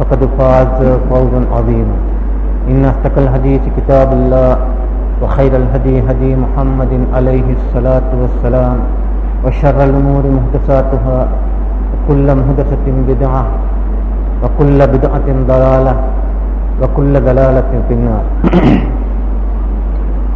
فقد فاز فوزا عظيما. إن أصدق الحديث كتاب الله وخير الهدي هدي محمد عليه الصلاة والسلام وشر الأمور محدثاتها وكل محدثة بدعة وكل بدعة ضلالة وكل ضلالة في النار.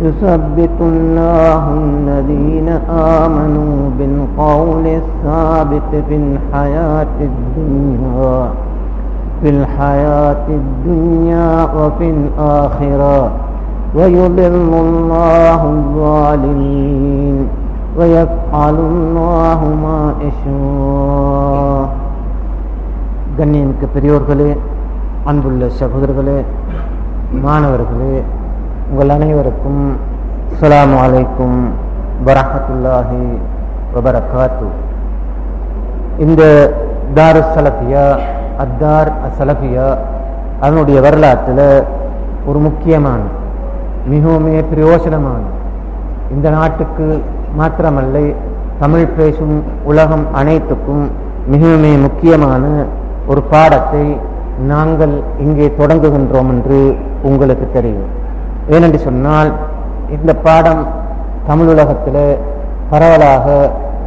يثبت الله الذين آمنوا بالقول الثابت في الحياة الدنيا في الحياة الدنيا وفي الآخرة ويضل الله الظالمين ويفعل الله ما يشاء கண்ணியமிக்க பெரியோர்களே அன்புள்ள சகோதரர்களே மாணவர்களே உங்கள் அனைவருக்கும் அஸ்லாம் வலைக்கும் வரஹத்துல்லாஹி வபரகாத்து. இந்த தாரு சலஃபியா அத்தார் அசலபியா அதனுடைய வரலாற்றில் ஒரு முக்கியமான மிகவுமே பிரயோசனமான இந்த நாட்டுக்கு மாத்திரமல்ல தமிழ் பேசும் உலகம் அனைத்துக்கும் மிகவுமே முக்கியமான ஒரு பாடத்தை நாங்கள் இங்கே தொடங்குகின்றோம் என்று உங்களுக்கு தெரியும். ஏனென்று சொன்னால் இந்த பாடம் தமிழ் உலகத்தில் பரவலாக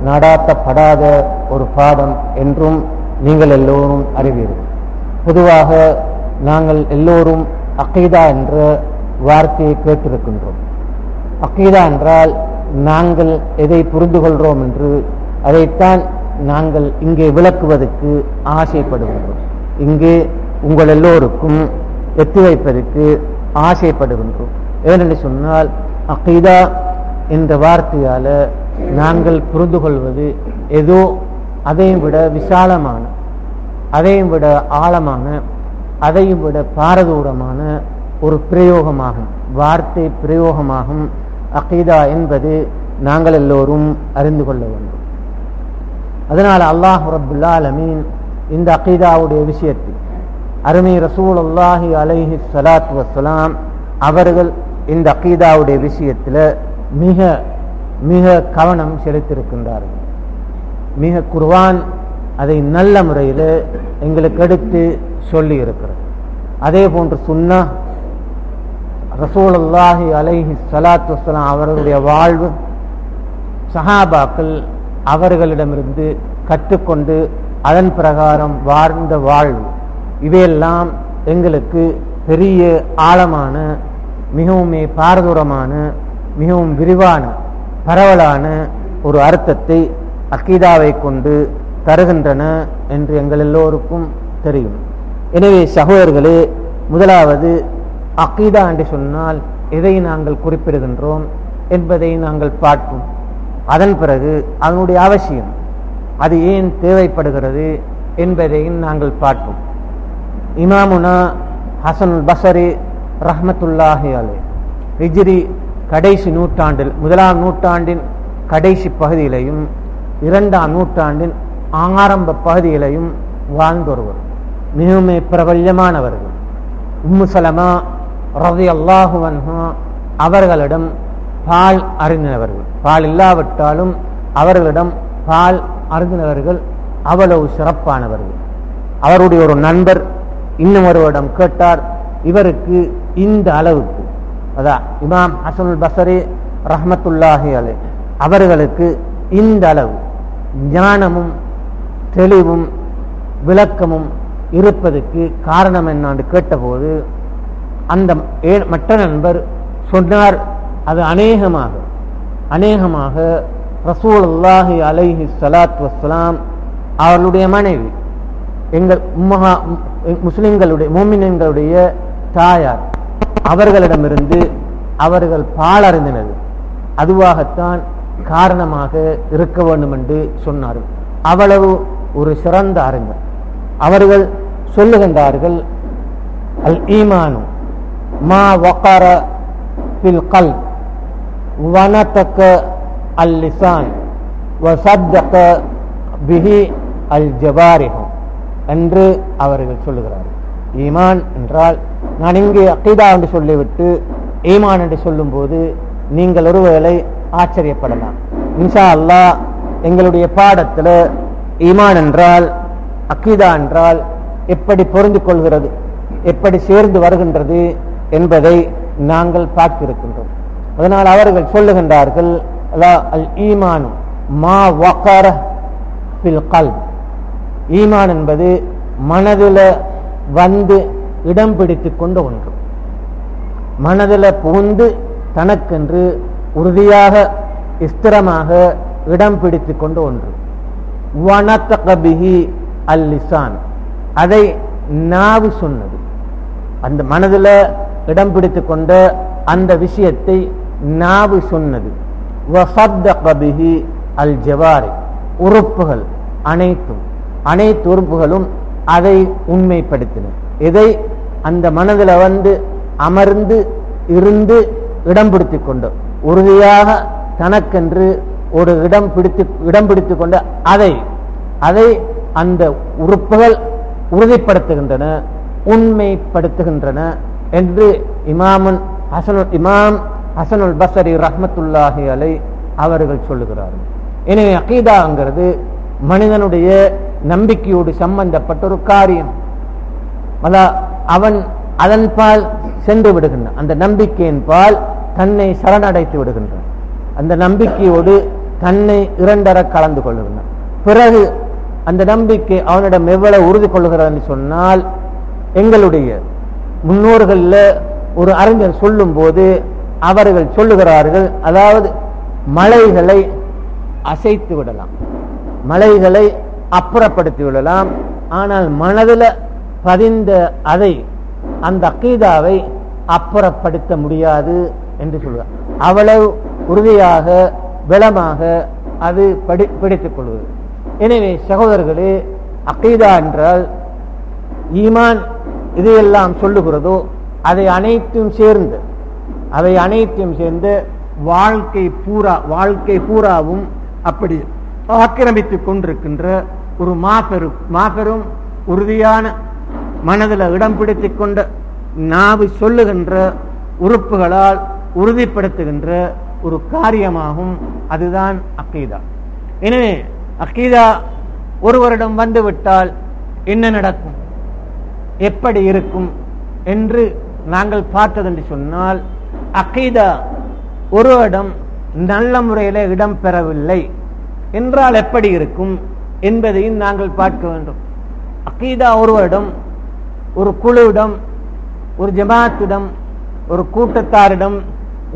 நடாத்தப்படாத ஒரு பாடம் என்றும் நீங்கள் எல்லோரும் அறிவீர்கள். பொதுவாக நாங்கள் எல்லோரும் அக்கீதா என்ற வார்த்தையை கேட்டிருக்கின்றோம். அக்கீதா என்றால் நாங்கள் எதை புரிந்து கொள்கிறோம் என்று அதைத்தான் நாங்கள் இங்கே விளக்குவதற்கு ஆசைப்படுகின்றோம். இங்கே உங்கள் எல்லோருக்கும் எத்தி வைப்பதற்கு ஆசைப்படுகின்றோம். ஏனென்று சொன்னால் அக்கீதா என்ற வார்த்தையால் நாங்கள் புரிந்து கொள்வது ஏதோ அதையும் விட விசாலமான அதையும் விட ஆழமான அதையும் விட பாரதூரமான ஒரு பிரயோகமாகும். வார்த்தை பிரயோகமாகும். அகீதா என்பது நாங்கள் எல்லோரும் அறிந்து கொள்ள வேண்டும். அதனால் அல்லாஹ் ரபுல்லா அலமீன் இந்த அகீதாவுடைய விஷயத்தில் அருமை ரசூல் அல்லாஹி அலைஹி சலாத் வசலாம் அவர்கள் இந்த அகீதாவுடைய விஷயத்தில் மிக மிக கவனம் செலுத்தியிருக்கின்றார்கள். மிக குர்வான் அதை நல்ல முறையில் எங்களுக்கு எடுத்து சொல்லி இருக்கிறது அதே போன்று சுன்னா ரசூலுல்லாஹி அலைஹி சலாத்து வசலாம் அவர்களுடைய வாழ்வு சஹாபாக்கள் அவர்களிடமிருந்து கற்றுக்கொண்டு அதன் பிரகாரம் வாழ்ந்த வாழ்வு. இவையெல்லாம் எங்களுக்கு பெரிய ஆழமான மிகவும் பாரதூரமான மிகவும் விரிவான பரவலான ஒரு அர்த்தத்தை அக்கீதாவை கொண்டு தருகின்றன என்று எங்கள் எல்லோருக்கும் தெரியும். எனவே சகோதரர்களே முதலாவது அக்கீதா என்று சொன்னால் எதை நாங்கள் குறிப்பிடுகின்றோம் என்பதை நாங்கள் பார்ப்போம். அதன் பிறகு அதனுடைய அவசியம் அது ஏன் தேவைப்படுகிறது என்பதையும் நாங்கள் பார்ப்போம். இமாமுனா ஹசன் பசரி ரஹமத்துல்லாஹி அலை. ஹிஜ்ரி கடைசி நூற்றாண்டில் முதலாம் நூற்றாண்டின் கடைசி பகுதியிலையும் இரண்டாம் நூற்றாண்டின் ஆரம்ப பகுதியிலையும் வாழ்ந்தொருவர். மிகவும் பிரபல்யமானவர்கள். உம்மு சலமா ரவி அல்லாஹுவன்ஹா அவர்களிடம் பால் அருந்தினவர்கள். பால் இல்லாவிட்டாலும் அவர்களிடம் பால் அருந்தினவர்கள் அவ்வளவு சிறப்பானவர்கள். அவருடைய ஒரு நண்பர் இன்னும் ஒருவரிடம் கேட்டார் இவருக்கு இந்த அளவுக்கு. அதான் இமாம் ஹசனுல் பசரி ரஹமத்துல்லாஹி அலை அவர்களுக்கு இந்த அளவு. ஞானமும் தெளிவும் விளக்கமும் இருப்பதற்கு காரணம் என்னான்னு கேட்டபோது அந்த மற்ற நண்பர் சொன்னார் அது அநேகமாக. அநேகமாக ரசூல் அல்லாஹி அலைஹி சலாத் வஸ்லாம் அவர்களுடைய மனைவி எங்கள் உம்மஹா முஸ்லிம்களுடைய மோமினங்களுடைய தாயார் அவர்களிடமிருந்து அவர்கள் பாலறிந்தனர். அதுவாகத்தான் காரணமாக இருக்க வேண்டும் என்று சொன்னார்கள். அவ்வளவு ஒரு சிறந்த அறிஞர். அவர்கள் சொல்லுகின்றார்கள் அல் ஈமானு மா வக்கார பில் கல் வனத்தக்க அல் லிசான் வசத்தக்க பிஹி அல் ஜபாரிகம் என்று அவர்கள் சொல்லுகிறார்கள். ஈமான் என்றால் நான் இங்கே அக்கீதா என்று சொல்லிவிட்டு ஈமான் என்று சொல்லும்போது நீங்கள் ஒருவேளை ஆச்சரியப்படலாம். இன்ஷா அல்லா எங்களுடைய பாடத்தில் ஈமான் என்றால் அக்கீதா என்றால் எப்படி பொருந்து கொள்கிறது எப்படி சேர்ந்து வருகின்றது என்பதை நாங்கள் பார்த்திருக்கின்றோம். அதனால் அவர்கள் சொல்லுகின்றார்கள் அல் ஈமான் மா வக்கார பில் கல் ஈமான் என்பது மனதில் வந்து இடம் பிடித்து கொண்ட ஒன்று. மனதில் புகுந்து தனக்கென்று உறுதியாக ஸ்திரமாக இடம் பிடித்து கொண்ட ஒன்று. வனத்தகபிகி அல் லிசான். அதை நாவு சொன்னது. அந்த மனதில் இடம் பிடித்து கொண்ட அந்த விஷயத்தை நாவு சொன்னது. வசத்தகபிஹி அல் ஜவாரி. உறுப்புகள் அனைத்தும். அனைத்து உறுப்புகளும் அதை உண்மைப்படுத்தின. இதை அந்த மனதில் வந்து அமர்ந்து இருந்து இடம் பிடித்து கொண்டு உறுதியாக தனக்கென்று ஒரு இடம் பிடித்து இடம் பிடித்து கொண்டு அதை அதை அந்த உறுப்புகள் உறுதிப்படுத்துகின்றன உண்மைப்படுத்துகின்றன என்று இமாமன் ஹசனுல் இமாம் ஹசனுல் பசரி ரஹமத்துல்லாஹி அலை அவர்கள் சொல்லுகிறார்கள். எனவே அகீதாங்கிறது மனிதனுடைய நம்பிக்கையோடு சம்பந்தப்பட்ட ஒரு காரியம். அவன் அதன் பால் சென்று விடுகின்றான். அந்த நம்பிக்கையின் பால் தன்னை சரணடைத்து விடுகின்றான். அந்த நம்பிக்கையோடு தன்னை இரண்டர கலந்து கொள்ளுகின்றான். பிறகு அந்த நம்பிக்கை அவனிடம் எவ்வளவு உறுதி கொள்ளுகிறான்னு சொன்னால் எங்களுடைய முன்னோர்களில் ஒரு அறிஞர் சொல்லும் போது அவர்கள் சொல்லுகிறார்கள் அதாவது மலைகளை அசைத்து விடலாம். மலைகளை அப்புறப்படுத்தி விடலாம். ஆனால் மனதில் பதிந்த அதை அந்த அக்கீதாவை அப்புறப்படுத்த முடியாது என்று சொல்வார் அவ்வளவு உறுதியாக பலமாக அது படி பிடித்துக் கொள்வது. எனவே சகோதரர்களே அக்கீதா என்றால் ஈமான் இதையெல்லாம் சொல்லுகிறதோ அதை அனைத்தும் சேர்ந்து அவை அனைத்தையும் சேர்ந்து வாழ்க்கை பூரா வாழ்க்கை பூராவும் அப்படி ஆக்கிரமித்துக் கொண்டிருக்கின்ற ஒரு மாபெரும் மாபெரும் உறுதியான மனதில் இடம் பிடித்து கொண்ட நாவு சொல்லுகின்ற உறுப்புகளால் உறுதிப்படுத்துகின்ற ஒரு காரியமாகும். அதுதான் அக்கீதா எனவே அக்கீதா ஒருவரிடம் வந்துவிட்டால் என்ன நடக்கும்? எப்படி இருக்கும் என்று நாங்கள் பார்த்தது என்று சொன்னால் அக்கீதா ஒருவரிடம் நல்ல முறையில் இடம் பெறவில்லை. என்றால் எப்படி இருக்கும்? என்பதையும் நாங்கள் பார்க்க வேண்டும். அக்கீதா ஒருவரிடம் ஒரு குழுவிடம் ஒரு ஜமாத்திடம் ஒரு கூட்டத்தாரிடம்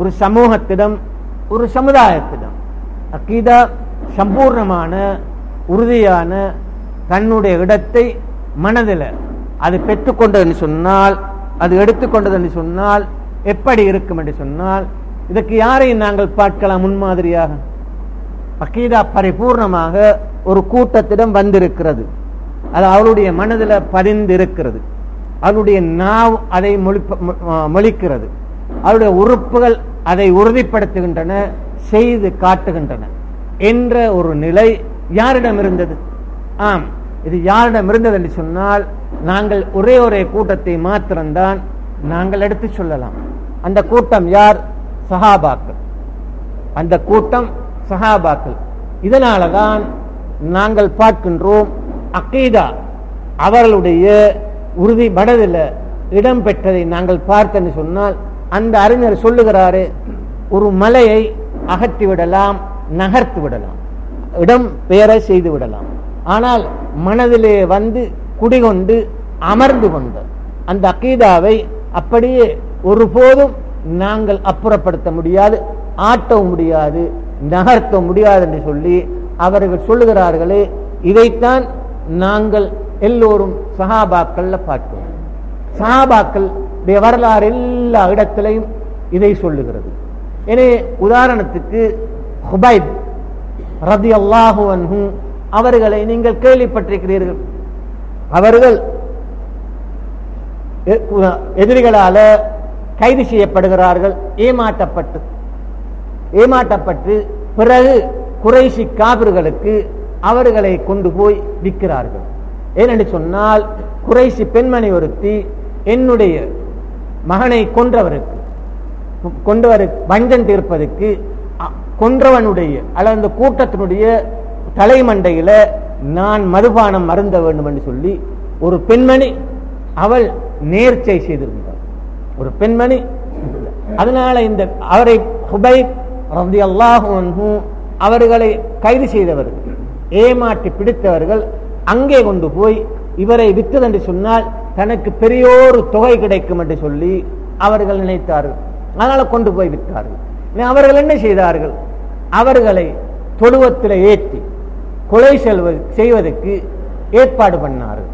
ஒரு சமூகத்திடம் ஒரு சமுதாயத்திடம். அக்கீதா சம்பூர்ணமான உறுதியான தன்னுடைய இடத்தை மனதில் அது பெற்றுக்கொண்டதுன்னு சொன்னால் அது எடுத்துக்கொண்டதுன்னு சொன்னால் எப்படி இருக்கும் என்று சொன்னால் இதற்கு யாரையும் நாங்கள் பார்க்கலாம் முன்மாதிரியாக. அக்கீதா பரிபூர்ணமாக ஒரு கூட்டத்திடம் வந்திருக்கிறது. அது அவளுடைய மனதில் பதிந்திருக்கிறது. அவளுடைய அவருடைய நாவ் அதை மொழிப்ப- மொ- மொழிக்கிறது. அவருடைய உறுப்புகள் அதை உறுதிப்படுத்துகின்றன செய்து காட்டுகின்றன என்ற ஒரு நிலை யாரிடம் இருந்தது? ஆம் இது யாரிடம் இருந்தது என்று சொன்னால் நாங்கள் ஒரே ஒரே கூட்டத்தை மாத்திரம்தான் நாங்கள் எடுத்து சொல்லலாம். அந்த கூட்டம் யார்? சஹாபாக்கள். அந்த கூட்டம் சஹாபாக்கள். இதனால தான் நாங்கள் பார்க்கின்றோம் அக்கீதா அவர்களுடைய உறுதி மனதில் இடம் பெற்றதை நாங்கள் பார்த்தேன்னு சொன்னால் அந்த அறிஞர் சொல்லுகிறாரு ஒரு மலையை அகற்றி விடலாம் நகர்த்து விடலாம் இடம் பெயரை செய்து விடலாம். ஆனால் மனதிலே வந்து குடிகொண்டு அமர்ந்து கொண்ட அந்த அக்கீதாவை அப்படியே ஒருபோதும் நாங்கள் அப்புறப்படுத்த முடியாது ஆட்டவும் முடியாது நகர்த்த முடியாது என்று சொல்லி அவர்கள் சொல்லுகிறார்களே இதைத்தான் நாங்கள் எல்லோரும் சஹாபாக்கள்ல பார்க்கிறோம். சஹாபாக்கள் வரலாறு எல்லா இடத்திலையும் இதை சொல்லுகிறது. எனவே உதாரணத்துக்கு ஹுபைப் ரதி அல்லாஹு அவர்களை நீங்கள் கேள்விப்பட்டிருக்கிறீர்கள். அவர்கள் எ- எதிரிகளால கைது செய்யப்படுகிறார்கள் ஏமாற்றப்பட்டு ஏமாற்றப்பட்டு பிறகு குறைசி காபிர்களுக்கு அவர்களை கொண்டு போய் விற்கிறார்கள். ஏனென்று சொன்னால் குறைசி பெண்மணி ஒருத்தி என்னுடைய மகனை கொன்றவருக்கு கொண்டவர் வஞ்சம் தீர்ப்பதற்கு கொன்றவனுடைய அல்லது அந்த கூட்டத்தினுடைய தலைமண்டையில நான் மதுபானம் மருந்த வேண்டும் என்று சொல்லி ஒரு பெண்மணி அவள் நேர்ச்சை செய்திருந்தார் ஒரு பெண்மணி அதனால இந்த அவரை ஹுபை ரலியல்லாஹு அன்ஹு அவர்களை கைது செய்தவர்கள் ஏமாற்றி பிடித்தவர்கள் அங்கே கொண்டு போய் இவரை விற்றது என்று சொன்னால் தனக்கு பெரியோரு தொகை கிடைக்கும் என்று சொல்லி அவர்கள் நினைத்தார்கள். அதனால கொண்டு போய் விற்றார்கள் அவர்கள் என்ன செய்தார்கள்? அவர்களை தொழுவத்தில் ஏற்றி கொலை செல்வது செய்வதற்கு ஏற்பாடு பண்ணார்கள்.